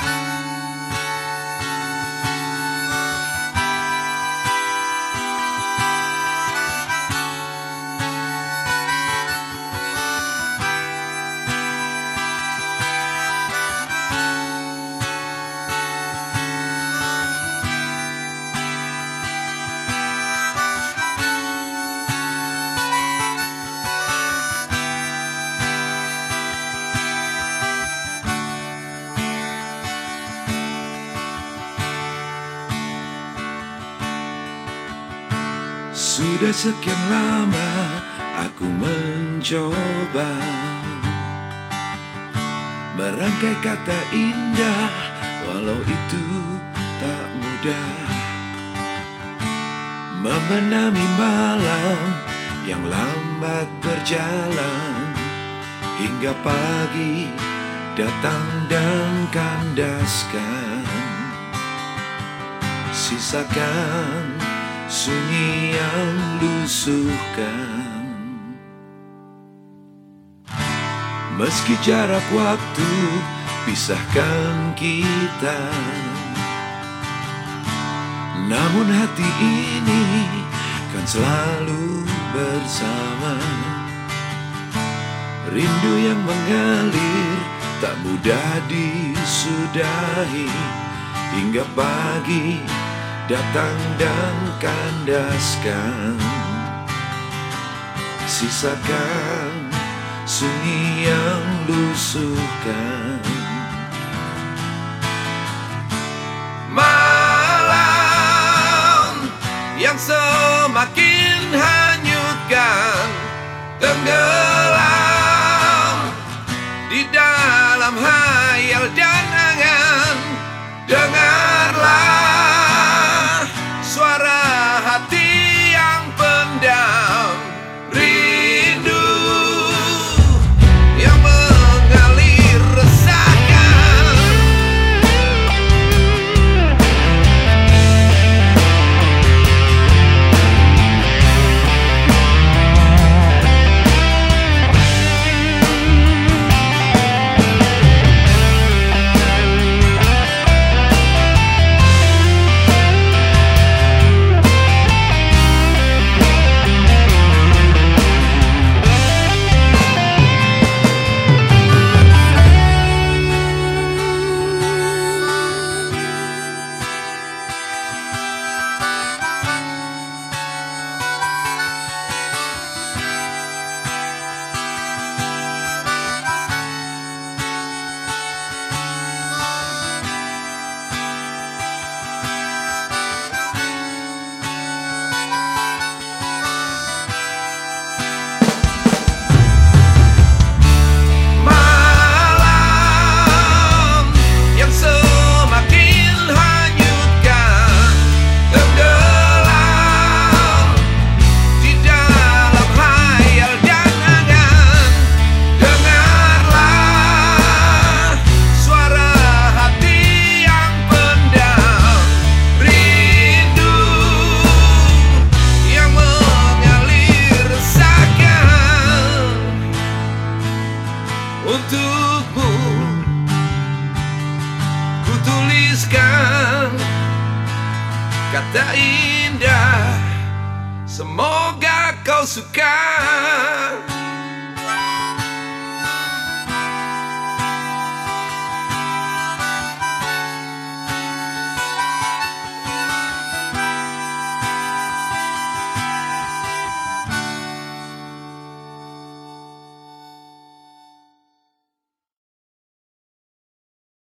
Bye. Sudah sekian lama aku mencoba Merangkai kata indah walau itu tak mudah. Memenami malam yang lambat berjalan Hingga pagi datang dan kandaskan. Sisakan sunyi yang lusuhkan. Meski jarak waktu pisahkan kita. Namun hati ini kan selalu bersama. Rindu yang mengalir tak mudah disudahi. Hingga pagi datang dan kandaskan. Sisakan sunyi yang lusuhkan Malam yang semakin hanyutkan Tenggelam kata indah Semoga kau suka